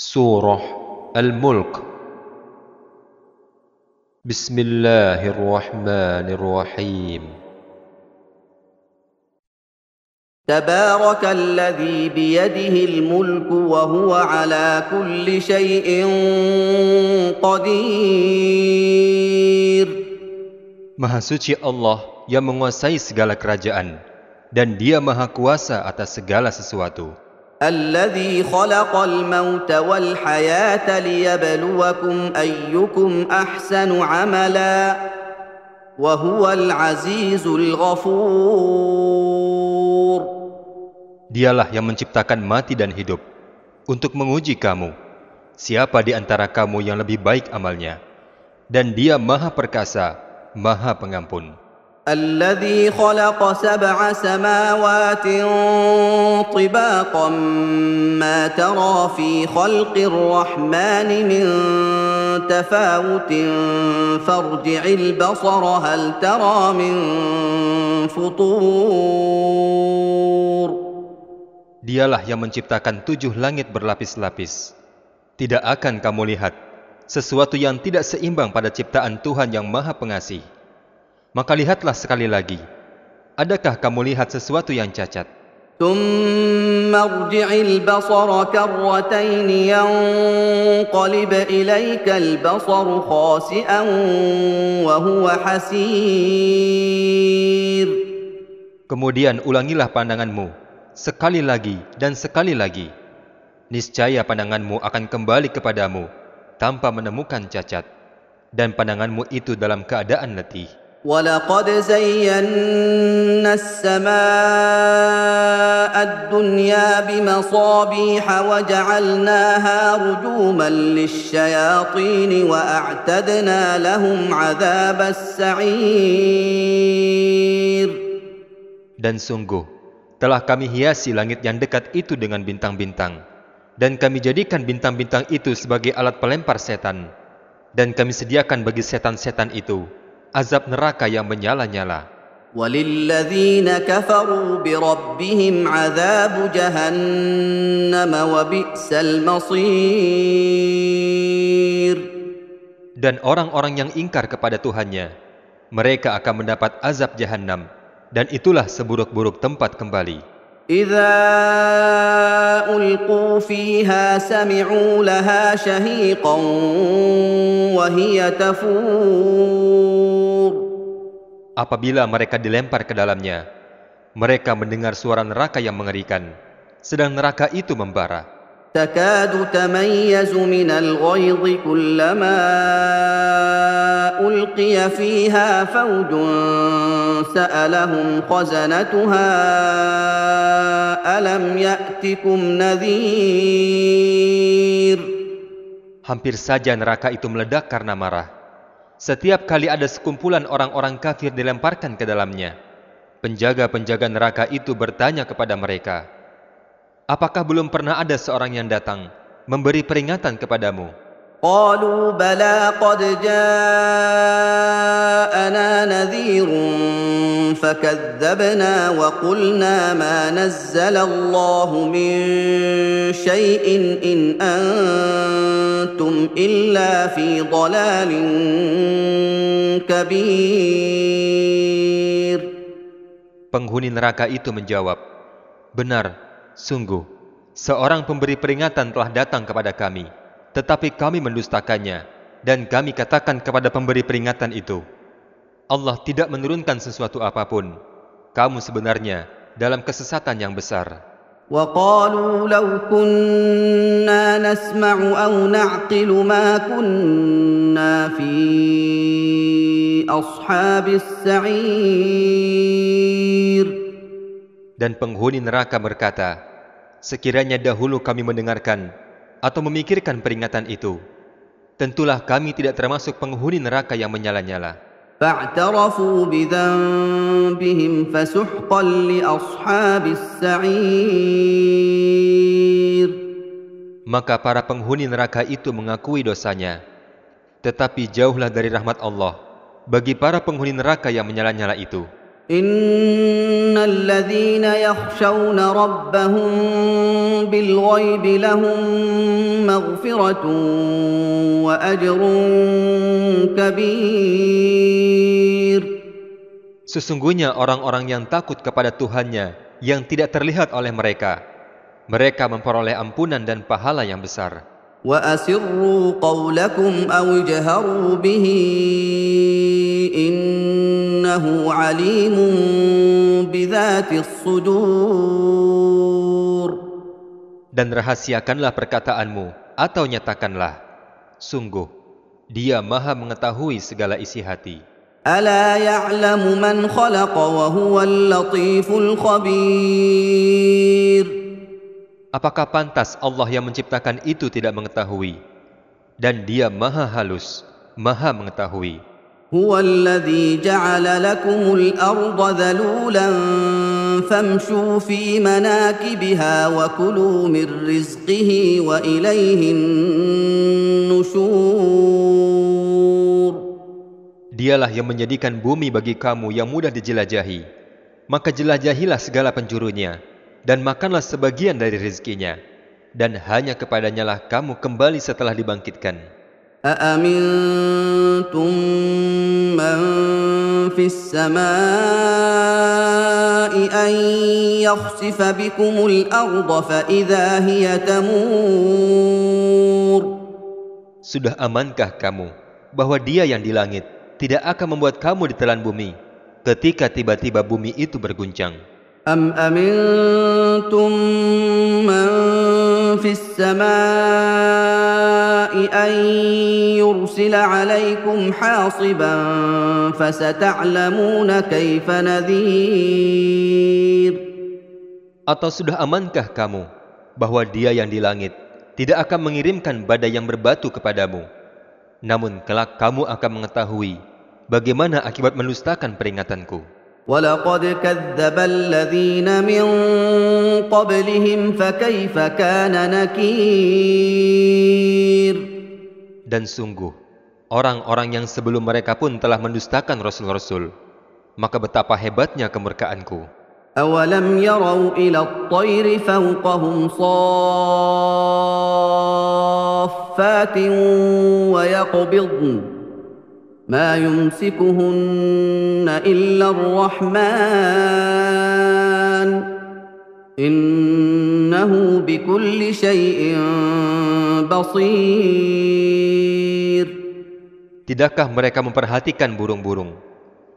Surah Al-Mulk Bismillahirrahmanirrahim تبارك الذي بيده الملك وهو على كل شيء قدير Maha suci Allah yang menguasai segala kerajaan dan dia maha kuasa atas segala sesuatu. الذي خلق الموت والحياة ليبلوكم أيكم أحسن عملا وهو العزيز الغفور Dialah yang menciptakan mati dan hidup untuk menguji kamu. Siapa di antara kamu yang lebih baik amalnya? Dan dia maha perkasa, maha pengampun. الذي خلق سبع سماوات طباقا ما ترى في خلق الرحمن من تفاوت فارجع البصر هل ترى من فطور Dialah yang menciptakan tujuh langit berlapis-lapis. Tidak akan kamu lihat sesuatu yang tidak seimbang pada ciptaan Tuhan yang maha pengasih. Maka lihatlah sekali lagi. Adakah kamu lihat sesuatu yang cacat? ثم ارجع البصر كرتين ينقلب اليك البصر خاسئا وهو حسير Kemudian ulangilah pandanganmu sekali lagi dan sekali lagi. Niscaya pandanganmu akan kembali kepadamu tanpa menemukan cacat. Dan pandanganmu itu dalam keadaan letih. ولقد زينا السماء الدنيا بمصابيح وجعلناها رجوما للشياطين واعتدنا لهم عذاب السعير Dan sungguh, telah kami hiasi langit yang dekat itu dengan bintang-bintang. Dan kami jadikan bintang-bintang itu sebagai alat pelempar setan. Dan kami sediakan bagi setan-setan itu azab neraka yang menyala-nyala. وللذين كفروا بربهم عذاب جهنم وبئس المصير Dan orang-orang yang ingkar kepada Tuhannya, mereka akan mendapat azab jahanam, dan itulah seburuk-buruk tempat kembali. إذا ألقوا فيها سمعوا لها شهيقا وهي تفور Apabila mereka dilempar ke dalamnya, mereka mendengar suara neraka yang mengerikan, sedang neraka itu membara. تكاد تميز من الغيظ كلما ألقي فيها فوج سألهم خزنتها ألم يأتكم نذير Hampir saja neraka itu meledak karena marah. Setiap kali ada sekumpulan orang-orang kafir dilemparkan ke dalamnya, penjaga-penjaga neraka itu bertanya kepada mereka, Apakah belum pernah ada seorang yang datang memberi peringatan kepadamu? قالوا بلى قد جاءنا نذير فكذبنا وقلنا ما نزل الله من شيء إن أنتم إلا في ضلال كبير Penghuni neraka itu menjawab, Benar, sungguh, seorang pemberi peringatan telah datang kepada kami, tetapi kami mendustakannya, dan kami katakan kepada pemberi peringatan itu, Allah tidak menurunkan sesuatu apapun. Kamu sebenarnya dalam kesesatan yang besar. وقالوا لو كنا نسمع أو نعقل ما كنا في أصحاب السعير Dan penghuni neraka berkata, Sekiranya dahulu kami mendengarkan atau memikirkan peringatan itu, tentulah kami tidak termasuk penghuni neraka yang menyala-nyala. فاعترفوا بذنبهم فسحقا لأصحاب السعير Maka para penghuni neraka itu mengakui dosanya. Tetapi jauhlah dari rahmat Allah bagi para penghuni neraka yang menyala-nyala itu. ان الذين يخشون ربهم بالغيب لهم مغفره واجر كبير Sesungguhnya orang-orang yang takut kepada Tuhannya yang tidak terlihat oleh mereka, mereka memperoleh ampunan dan pahala yang besar. واسروا قولكم او اجهروا به انه عليم بذات الصدور Dan rahasiakanlah perkataanmu atau nyatakanlah, sungguh dia maha mengetahui segala isi hati. الا يعلم من خلق وهو اللطيف الخبير Apakah pantas Allah yang menciptakan itu tidak mengetahui? Dan dia maha halus, maha mengetahui. هو الذي جعل لكم الارض ذلولا فامشوا في مناكبها وكلوا من رزقه واليه النشور Dialah yang menjadikan bumi bagi kamu yang mudah dijelajahi. Maka jelajahilah segala penjurunya, dan makanlah sebagian dari rizkinya. Dan hanya kepadanya lah kamu kembali setelah dibangkitkan. أأمنتم من في السماء أن يخسف بكم الأرض فإذا هي تمور Sudah amankah kamu bahwa dia yang di langit tidak akan membuat kamu ditelan bumi ketika tiba-tiba bumi itu berguncang? أم أمنتم من في السماء أن يرسل عليكم حاصبا فستعلمون كيف نذير Atau sudah amankah kamu bahwa dia yang di langit tidak akan mengirimkan badai yang berbatu kepadamu? Namun kelak kamu akan mengetahui bagaimana akibat mendustakan peringatanku. ولقد كذب الذين من قبلهم فكيف كان نكير Dan sungguh, orang-orang yang sebelum mereka pun telah mendustakan Rasul-Rasul. Maka betapa hebatnya kemurkaanku. أولم يروا إلى الطير فوقهم صافات ويقبضن ما يمسكهن إلا الرحمن إنه بكل شيء بصير Tidakkah mereka memperhatikan burung-burung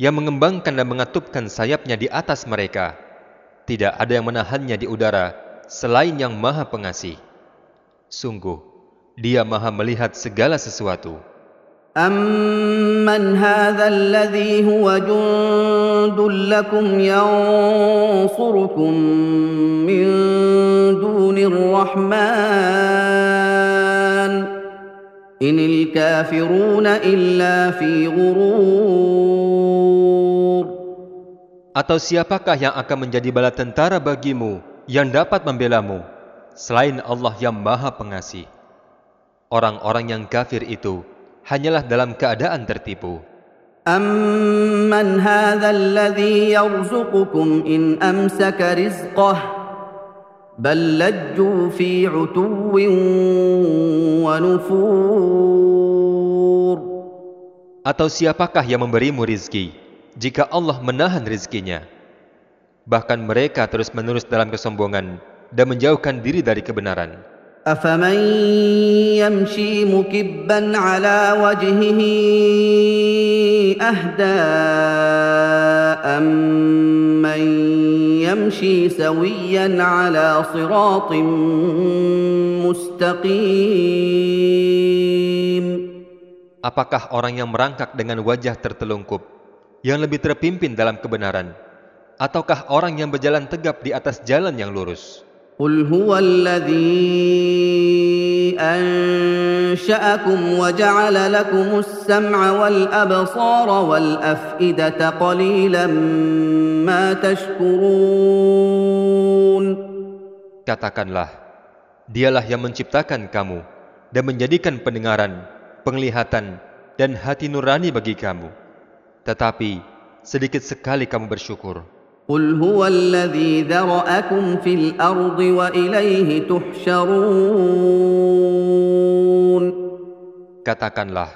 yang mengembangkan dan mengatupkan sayapnya di atas mereka? Tidak ada yang menahannya di udara selain yang maha pengasih. Sungguh, dia maha melihat segala sesuatu. أمن هذا الذي هو جند لكم ينصركم من دون الرحمن إن الكافرون إلا في غرور Atau siapakah yang akan menjadi bala tentara bagimu yang dapat membelamu selain Allah yang maha pengasih? Orang-orang yang kafir itu hanyalah dalam keadaan tertipu. أمن هذا الذي يرزقكم إن أمسك رزقه بل لجوا في عتو ونفور Atau siapakah yang memberimu rizki jika Allah menahan rizkinya? Bahkan mereka terus-menerus dalam kesombongan dan menjauhkan diri dari kebenaran. أفمن يمشي مكبا على وجهه أهدى أمن يمشي سويا على صراط مستقيم Apakah orang yang merangkak dengan wajah tertelungkup yang lebih terpimpin dalam kebenaran? Ataukah orang yang berjalan tegap di atas jalan yang lurus? قل هو الذي أنشأكم وجعل لكم السمع والأبصار والأفئدة قليلا ما تشكرون Katakanlah, dialah yang menciptakan kamu dan menjadikan pendengaran, penglihatan, dan hati nurani bagi kamu. Tetapi, sedikit sekali kamu bersyukur. قل هو الذي ذرأكم في الأرض وإليه تحشرون Katakanlah,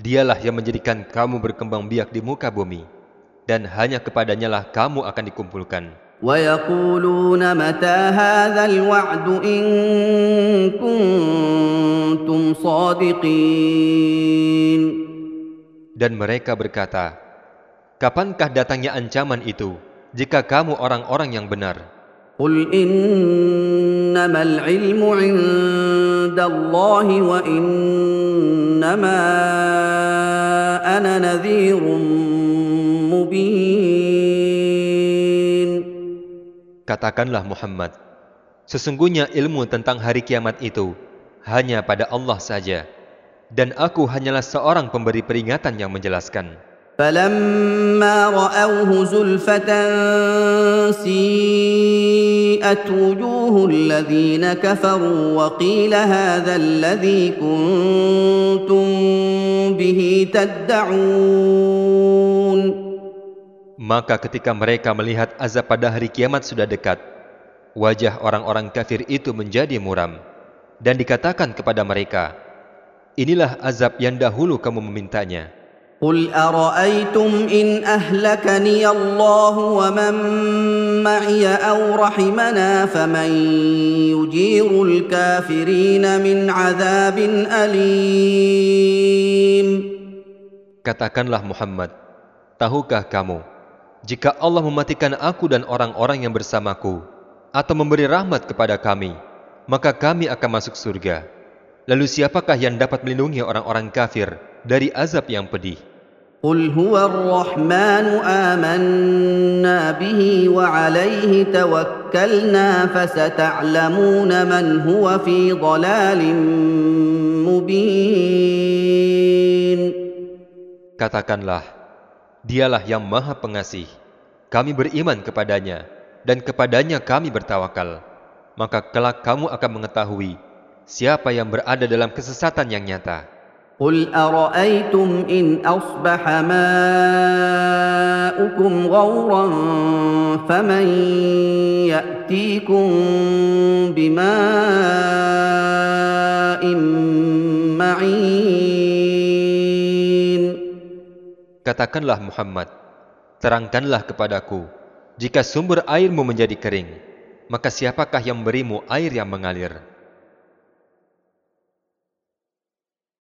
dialah yang menjadikan kamu berkembang biak di muka bumi, dan hanya kepadanya lah kamu akan dikumpulkan. ويقولون متى هذا الوعد إن كنتم صادقين Dan mereka berkata, Kapankah datangnya ancaman itu, jika kamu orang-orang yang benar. Qul innamal ilmu wa innama ana nadhirun mubin. Katakanlah Muhammad, sesungguhnya ilmu tentang hari kiamat itu hanya pada Allah saja. Dan aku hanyalah seorang pemberi peringatan yang menjelaskan. فلما رأوه زلفة سيئت وجوه الذين كفروا وقيل هذا الذي كنتم به تدعون Maka ketika mereka melihat azab pada hari kiamat sudah dekat, wajah orang-orang kafir itu menjadi muram, dan dikatakan kepada mereka, Inilah azab yang dahulu kamu memintanya. قل أرأيتم إن أهلكني الله ومن معي أو رحمنا فمن يجير الكافرين من عذاب أليم Katakanlah Muhammad, tahukah kamu, jika Allah mematikan aku dan orang-orang yang bersamaku, atau memberi rahmat kepada kami, maka kami akan masuk surga. Lalu siapakah yang dapat melindungi orang-orang kafir dari azab yang pedih? قل هو الرحمن آمنا به وعليه توكلنا فستعلمون من هو في ضلال مبين Katakanlah, dialah yang maha pengasih. Kami beriman kepadanya, dan kepadanya kami bertawakal. Maka kelak kamu akan mengetahui siapa yang berada dalam kesesatan yang nyata. قل أرأيتم إن أصبح ماؤكم غورا فمن يأتيكم بماء معين Katakanlah Muhammad, terangkanlah kepadaku, jika sumber airmu menjadi kering, maka siapakah yang memberimu air yang mengalir?